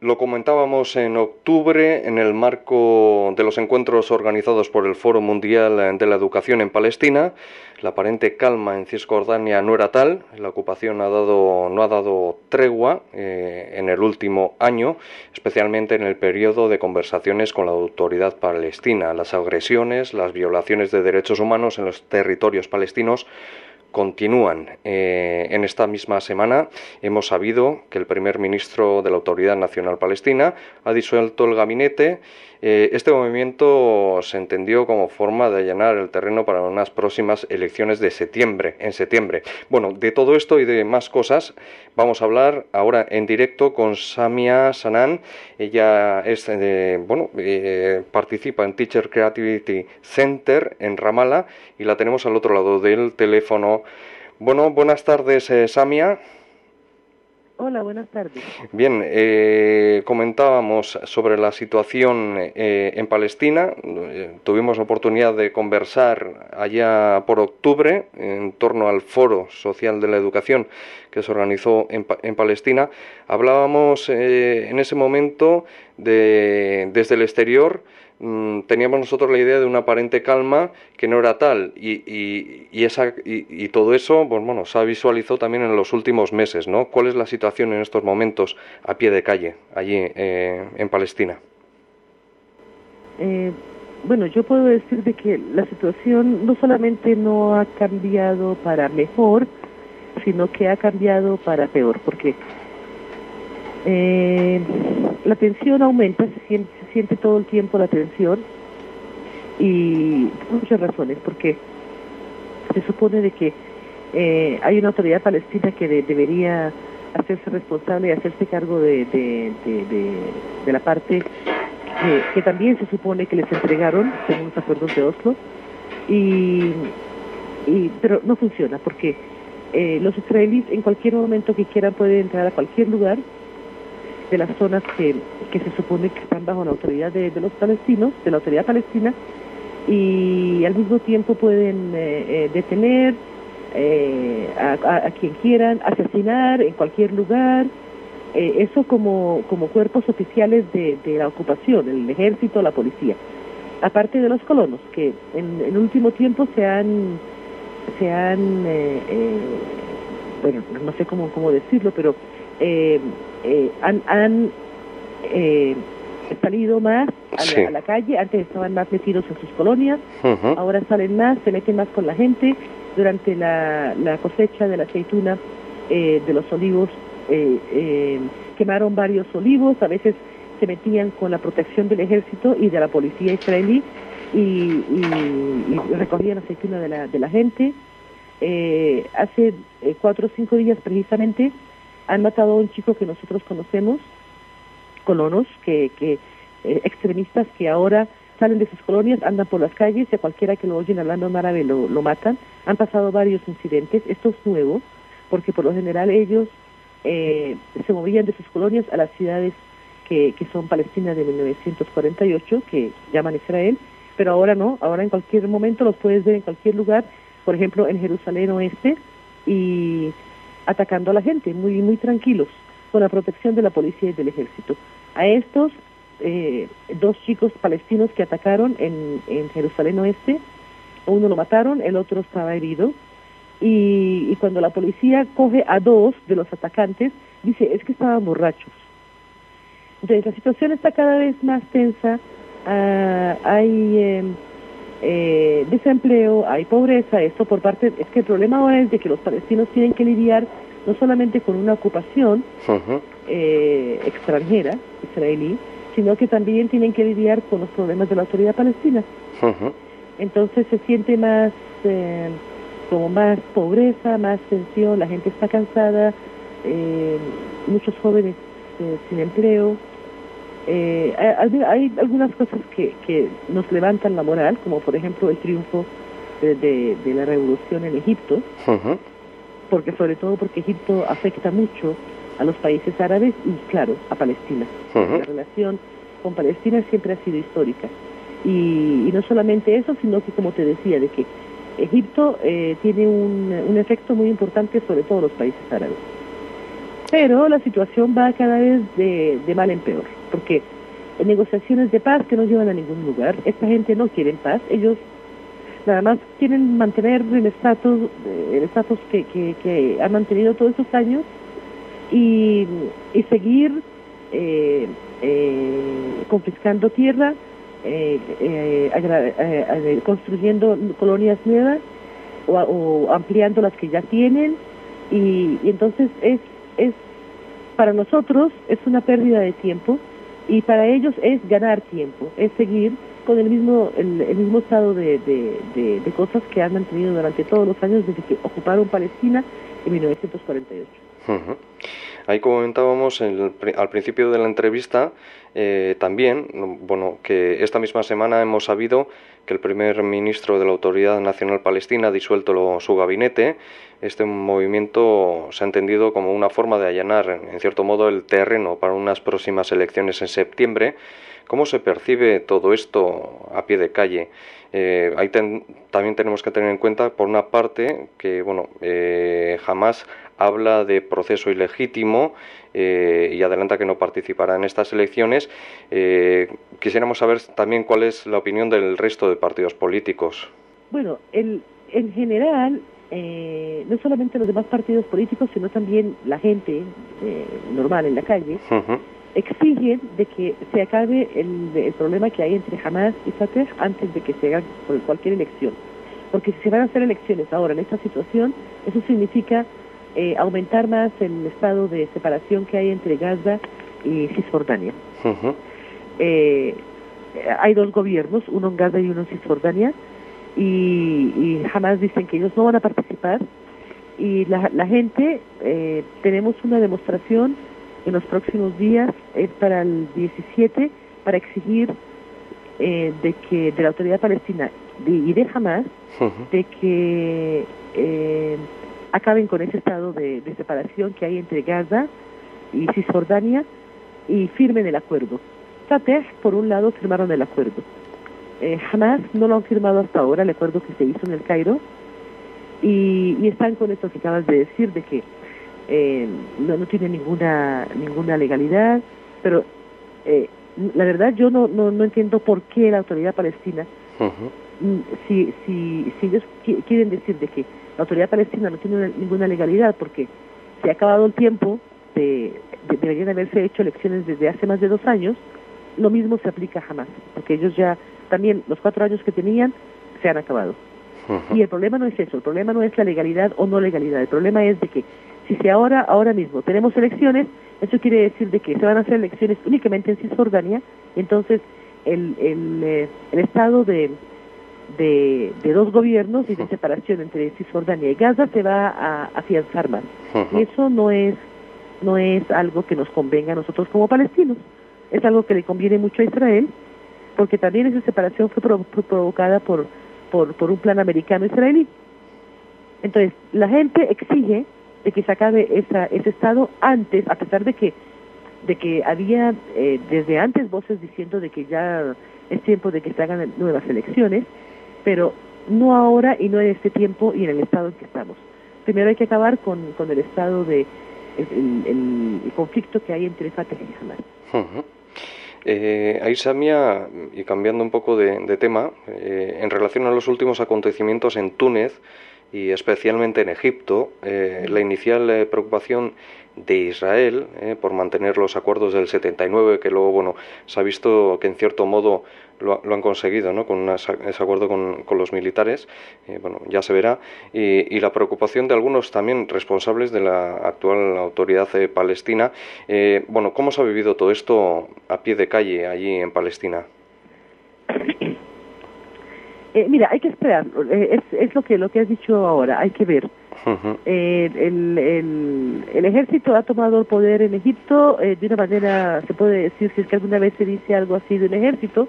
Lo comentábamos en octubre en el marco de los encuentros organizados por el Foro Mundial de la Educación en Palestina. La aparente calma en Cisjordania no era tal. La ocupación ha dado, no ha dado tregua eh, en el último año, especialmente en el periodo de conversaciones con la autoridad palestina. Las agresiones, las violaciones de derechos humanos en los territorios palestinos continúan. Eh, en esta misma semana hemos sabido que el primer ministro de la Autoridad Nacional Palestina ha disuelto el gabinete eh, este movimiento se entendió como forma de allanar el terreno para unas próximas elecciones de septiembre, en septiembre. Bueno, de todo esto y de más cosas vamos a hablar ahora en directo con Samia Sanan. Ella es, eh, bueno, eh, participa en Teacher Creativity Center en Ramallah y la tenemos al otro lado del teléfono. Bueno, buenas tardes, Samia. Hola, buenas tardes. Bien, eh, comentábamos sobre la situación eh, en Palestina. Eh, tuvimos la oportunidad de conversar allá por octubre en torno al Foro Social de la Educación que se organizó en, en Palestina. Hablábamos en ese momento de, desde el exterior teníamos nosotros la idea de una aparente calma que no era tal y, y, esa, y, todo eso pues, bueno, se ha visualizado también en los últimos meses. ¿no? ¿Cuál es la situación en estos momentos a pie de calle allí eh, en Palestina? Eh, bueno, yo puedo decir de que la situación no solamente no ha cambiado para mejor, sino que ha cambiado para peor, porque eh, la tensión aumenta, se siente, siente todo el tiempo la tensión y muchas razones, porque se supone de que eh, hay una autoridad palestina que debería hacerse responsable y hacerse cargo de, de, la parte que, también se supone que les entregaron según los acuerdos de Oslo y, y pero no funciona porque eh, los israelíes en cualquier momento que quieran pueden entrar a cualquier lugar de las zonas que, que se supone que están bajo la autoridad de, los palestinos, de la autoridad palestina, y al mismo tiempo pueden eh, eh, detener eh, a, quien quieran, asesinar en cualquier lugar, eso como, como cuerpos oficiales de, la ocupación, el ejército, la policía. Aparte de los colonos, que en, el último tiempo se han, se han bueno, no sé cómo, cómo decirlo, pero eh, eh, han, han eh, salido más a la, calle, antes estaban más metidos en sus colonias, ahora salen más, se meten más con la gente. Durante la, cosecha de la aceituna de los olivos, quemaron varios olivos, a veces se metían con la protección del ejército y de la policía israelí y, recogían aceituna de la, de la gente. hace cuatro o cinco días precisamente han matado a un chico que nosotros conocemos, colonos, que, eh, extremistas que ahora salen de sus colonias, andan por las calles y a cualquiera que lo oyen hablando en árabe lo, matan. Han pasado varios incidentes, esto es nuevo, porque por lo general ellos eh, se movían de sus colonias a las ciudades que, que son palestinas de 1948, que llaman Israel, pero ahora no, ahora en cualquier momento los puedes ver en cualquier lugar, por ejemplo en Jerusalén Oeste, y atacando a la gente, muy, muy tranquilos, con la protección de la policía y del ejército. A estos eh, dos chicos palestinos que atacaron en, en Jerusalén Oeste, uno lo mataron, el otro estaba herido, y, cuando la policía coge a dos de los atacantes, dice, es que estaban borrachos. Entonces la situación está cada vez más tensa, ah, hay... Em, eh, desempleo, hay pobreza, esto por parte, es que el problema ahora es de que los palestinos tienen que lidiar no solamente con una ocupación eh, extranjera, israelí, sino que también tienen que lidiar con los problemas de la autoridad palestina. Entonces se siente más, eh, como más pobreza, más tensión, la gente está cansada, muchos jóvenes sin empleo, eh, hay, algunas cosas que, que, nos levantan la moral, como por ejemplo el triunfo de, la revolución en Egipto, porque sobre todo porque Egipto afecta mucho a los países árabes y claro, a Palestina. La relación con Palestina siempre ha sido histórica. Y, no solamente eso, sino que como te decía, de que Egipto eh, tiene un, un efecto muy importante sobre todos los países árabes. Pero la situación va cada vez de, de mal en peor, porque negociaciones de paz que no llevan a ningún lugar, esta gente no quiere paz, ellos nada más quieren mantener el estatus el estatus que, que, han mantenido todos estos años y, y seguir eh, eh, confiscando tierra, eh, construyendo colonias nuevas o, o, ampliando las que ya tienen. Y, y entonces es, es para nosotros es una pérdida de tiempo y para ellos es ganar tiempo, es seguir con el mismo el, mismo estado de, de, cosas que han mantenido durante todos los años desde que ocuparon Palestina en 1948. Uh -huh. Ahí comentábamos al principio de la entrevista eh, también, bueno, que esta misma semana hemos sabido que el primer ministro de la Autoridad Nacional Palestina ha disuelto su gabinete. Este movimiento se ha entendido como una forma de allanar, en cierto modo, el terreno para unas próximas elecciones en septiembre. ¿Cómo se percibe todo esto a pie de calle? Eh, ahí ten, también tenemos que tener en cuenta, por una parte, que bueno, eh, jamás habla de proceso ilegítimo eh, y adelanta que no participará en estas elecciones. Eh, quisiéramos saber también cuál es la opinión del resto de partidos políticos. Bueno, el, en general, eh, no solamente los demás partidos políticos, sino también la gente eh, normal en la calle, uh -huh. exigen de que se acabe el, el, problema que hay entre Hamas y Fatah antes de que se haga cualquier elección. Porque si se van a hacer elecciones ahora en esta situación, eso significa eh, aumentar más el estado de separación que hay entre Gaza y Cisjordania. Uh -huh. eh, hay dos gobiernos, uno en Gaza y uno en Cisjordania, y, y jamás dicen que ellos no van a participar. Y la, la gente, eh, tenemos una demostración en los próximos días, es para el 17, para exigir de que de la autoridad palestina de, y de Hamas, uh -huh. de que acaben con ese estado de, separación que hay entre Gaza y Cisjordania y firmen el acuerdo. Fatah, por un lado, firmaron el acuerdo. Eh, Hamas no lo han firmado hasta ahora, el acuerdo que se hizo en el Cairo, y, y están con esto que acabas de decir, de que eh, no, no tiene ninguna, ninguna legalidad, pero eh, la verdad yo no, no, no entiendo por qué la autoridad palestina, uh -huh. si, si, si ellos quieren decir de que la autoridad palestina no tiene una, ninguna legalidad porque se ha acabado el tiempo de, de, deberían haberse hecho elecciones desde hace más de dos años, lo mismo se aplica jamás, porque ellos ya también los cuatro años que tenían se han acabado. Uh -huh. Y el problema no es eso, el problema no es la legalidad o no legalidad, el problema es de que si se ahora, ahora mismo tenemos elecciones, eso quiere decir de que se van a hacer elecciones únicamente en Cisjordania, entonces el, el, eh, el estado de, de, de, dos gobiernos y de separación entre Cisjordania y Gaza se va a afianzar más. Uh -huh. Y eso no es, no es algo que nos convenga a nosotros como palestinos, es algo que le conviene mucho a Israel, porque también esa separación fue, pro, fue provocada por, por, por un plan americano-israelí. Entonces, la gente exige de que se acabe esa, ese estado antes, a pesar de que de que había eh, desde antes voces diciendo de que ya es tiempo de que se hagan nuevas elecciones, pero no ahora y no en este tiempo y en el estado en que estamos. Primero hay que acabar con, con el estado de el, conflicto que hay entre Fatah y Hamas. Eh, ahí, Samia, y cambiando un poco de, tema, eh, en relación a los últimos acontecimientos en Túnez y especialmente en Egipto, eh, la inicial preocupación de Israel eh, por mantener los acuerdos del 79, que luego, bueno, se ha visto que en cierto modo lo, lo han conseguido, ¿no? Con ese acuerdo con, los militares, eh, bueno, ya se verá, y, la preocupación de algunos también responsables de la actual autoridad eh, palestina. Bueno, ¿cómo se ha vivido todo esto a pie de calle allí en Palestina? Eh, mira, hay que esperar, eh, es, es lo que lo que has dicho ahora, hay que ver. Uh -huh. eh, el, el, el, ejército ha tomado el poder en Egipto eh, de una manera, se puede decir, si es que alguna vez se dice algo así de un ejército,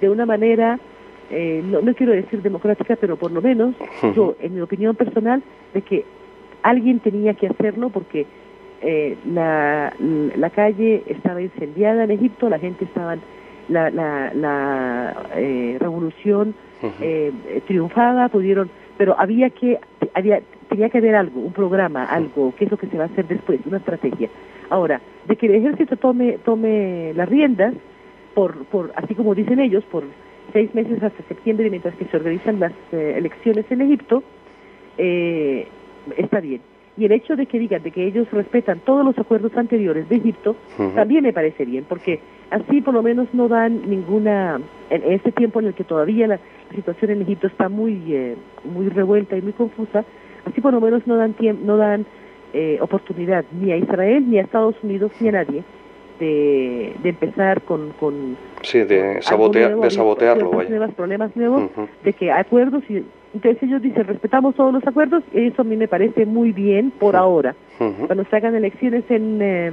de una manera, no, no, quiero decir democrática, pero por lo menos, uh -huh. yo, en mi opinión personal, de que alguien tenía que hacerlo porque la, la calle estaba incendiada en Egipto, la gente estaba, la, la, la revolución uh -huh. triunfaba, pudieron pero había que, había, tenía que haber algo, un programa, algo, qué es lo que se va a hacer después, una estrategia. Ahora, de que el ejército tome, tome las riendas, por, por, así como dicen ellos, por seis meses hasta septiembre, mientras que se organizan las eh, elecciones en Egipto, eh, está bien. Y el hecho de que digan de que ellos respetan todos los acuerdos anteriores de Egipto, también me parece bien, porque así por lo menos no dan ninguna, en este tiempo en el que todavía la, situación en Egipto está muy, eh, muy revuelta y muy confusa, así por lo menos no dan, no dan eh, oportunidad ni a Israel, ni a Estados Unidos, ni a nadie de, de empezar con, con sí de, sabotear, de sabotearlo nuevos problemas nuevos de que acuerdos y entonces ellos dicen respetamos todos los acuerdos y eso a mí me parece muy bien por ahora. Cuando se hagan elecciones en eh,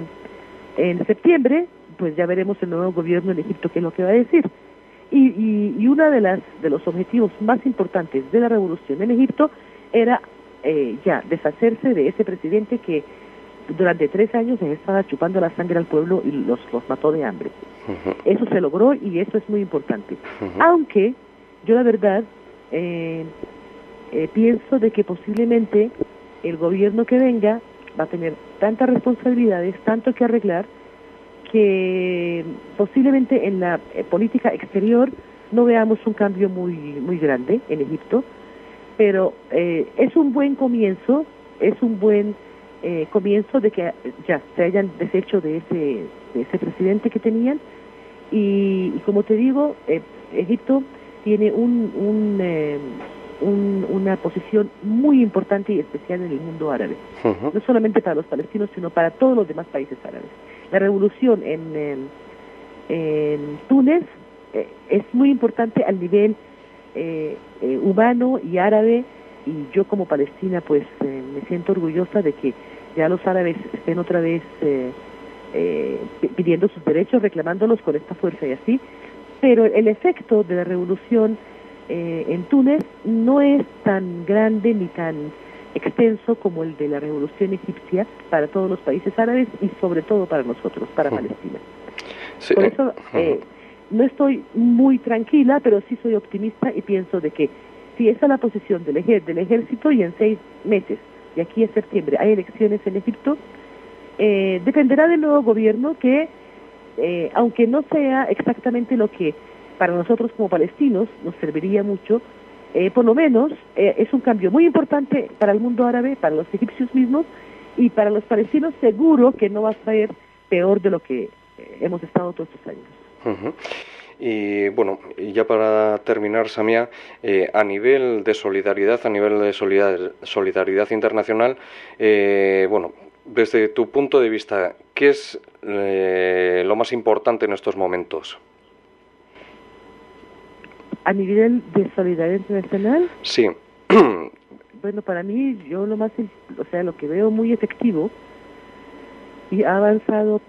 en septiembre pues ya veremos el nuevo gobierno en Egipto qué es lo que va a decir y, y, y una de las de los objetivos más importantes de la revolución en Egipto era eh, ya deshacerse de ese presidente que durante tres años estaba chupando la sangre al pueblo y los, los mató de hambre. Eso se logró y eso es muy importante. Aunque yo la verdad eh, eh, pienso de que posiblemente el gobierno que venga va a tener tantas responsabilidades, tanto que arreglar, que posiblemente en la eh, política exterior no veamos un cambio muy, muy grande en Egipto, pero es un buen comienzo, es un buen eh, comienzo de que ya se hayan deshecho de ese, de ese presidente que tenían. Y, como te digo, eh, Egipto tiene un, un, eh, un, una posición muy importante y especial en el mundo árabe, no solamente para los palestinos, sino para todos los demás países árabes. La revolución en, Túnez eh, es muy importante al nivel humano y árabe y yo como palestina pues me siento orgullosa de que ya los árabes estén otra vez eh, eh, pidiendo sus derechos, reclamándolos con esta fuerza y así, pero el efecto de la revolución eh, en Túnez no es tan grande ni tan extenso como el de la revolución egipcia para todos los países árabes y sobre todo para nosotros, para Palestina. Por eso no estoy muy tranquila, pero sí soy optimista y pienso de que si esa es la posición del, del ejército y en seis meses y aquí en septiembre hay elecciones en Egipto, eh, dependerá del nuevo gobierno que, eh, aunque no sea exactamente lo que para nosotros como palestinos nos serviría mucho, eh, por lo menos es un cambio muy importante para el mundo árabe, para los egipcios mismos y para los palestinos seguro que no va a ser peor de lo que hemos estado todos estos años. Y bueno, y ya para terminar, Samia, eh, a nivel de solidaridad, a nivel de solidaridad internacional, eh, bueno, desde tu punto de vista, ¿qué es eh, lo más importante en estos momentos? A nivel de solidaridad internacional. Sí. bueno, para mí, yo lo más, o sea, lo que veo muy efectivo y ha avanzado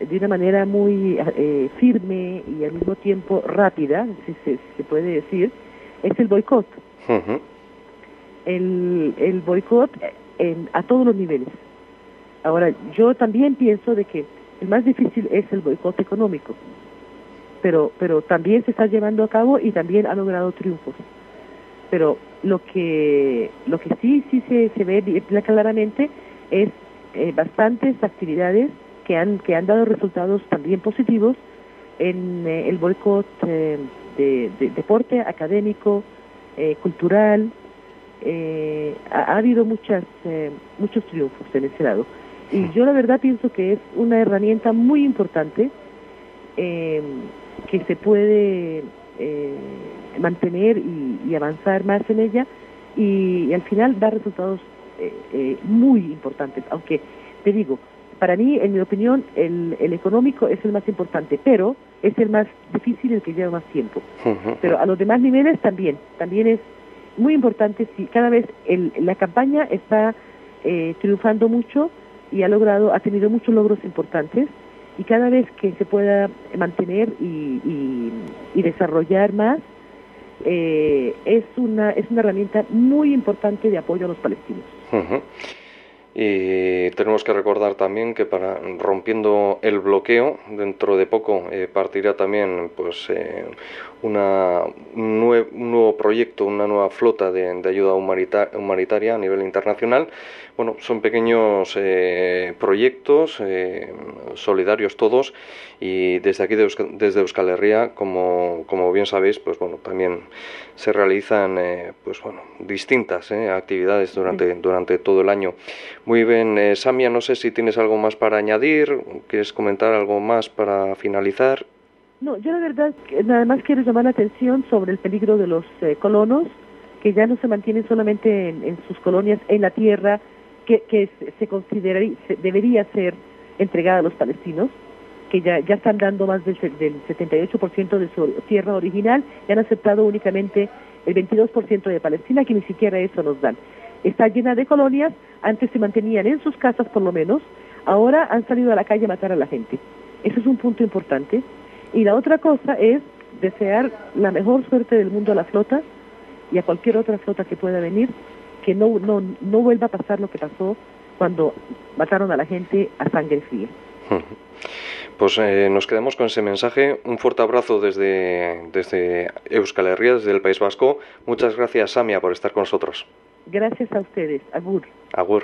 de una manera muy eh, firme y al mismo tiempo rápida, si se, puede decir, es el boicot. El, el boicot en, a todos los niveles. Ahora, yo también pienso de que el más difícil es el boicot económico, pero, pero también se está llevando a cabo y también ha logrado triunfos. Pero lo que, lo que sí, sí se, se ve claramente es eh, bastantes actividades que han, que han dado resultados también positivos en eh, el boicot eh, de, deporte académico, cultural. Ha, habido muchas, muchos triunfos en ese lado. Y yo la verdad pienso que es una herramienta muy importante que se puede mantener y, avanzar más en ella y, y al final dar resultados muy importantes. Aunque te digo, para mí, en mi opinión, el, el, económico es el más importante, pero es el más difícil, el que lleva más tiempo. Pero a los demás niveles también, también es muy importante si cada vez el, la campaña está eh, triunfando mucho y ha logrado, ha tenido muchos logros importantes y cada vez que se pueda mantener y, desarrollar más eh, es una es una herramienta muy importante de apoyo a los palestinos. Y tenemos que recordar también que para rompiendo el bloqueo, dentro de poco eh, partirá también pues eh, una, un, nuevo proyecto, una nueva flota de, ayuda humanitaria a nivel internacional. Bueno, son pequeños eh, proyectos solidarios todos y desde aquí desde Euskal Herria, como, como bien sabéis, pues bueno, también se realizan pues bueno, distintas actividades durante, durante todo el año. Muy bien, eh, Samia, no sé si tienes algo más para añadir, quieres comentar algo más para finalizar. No, yo la verdad nada más quiero llamar la atención sobre el peligro de los eh, colonos, que ya no se mantienen solamente en, sus colonias en la tierra que, que se, consideraría, debería ser entregada a los palestinos, que ya, ya están dando más del, del 78% de su tierra original y han aceptado únicamente el 22% de Palestina, que ni siquiera eso nos dan está llena de colonias, antes se mantenían en sus casas por lo menos, ahora han salido a la calle a matar a la gente. Ese es un punto importante. Y la otra cosa es desear la mejor suerte del mundo a la flota y a cualquier otra flota que pueda venir, que no, no, no vuelva a pasar lo que pasó cuando mataron a la gente a sangre fría. Pues eh, nos quedamos con ese mensaje. Un fuerte abrazo desde, desde Euskal Herria, desde el País Vasco. Muchas gracias, Samia, por estar con nosotros. Gracias a ustedes. Agur. Agur.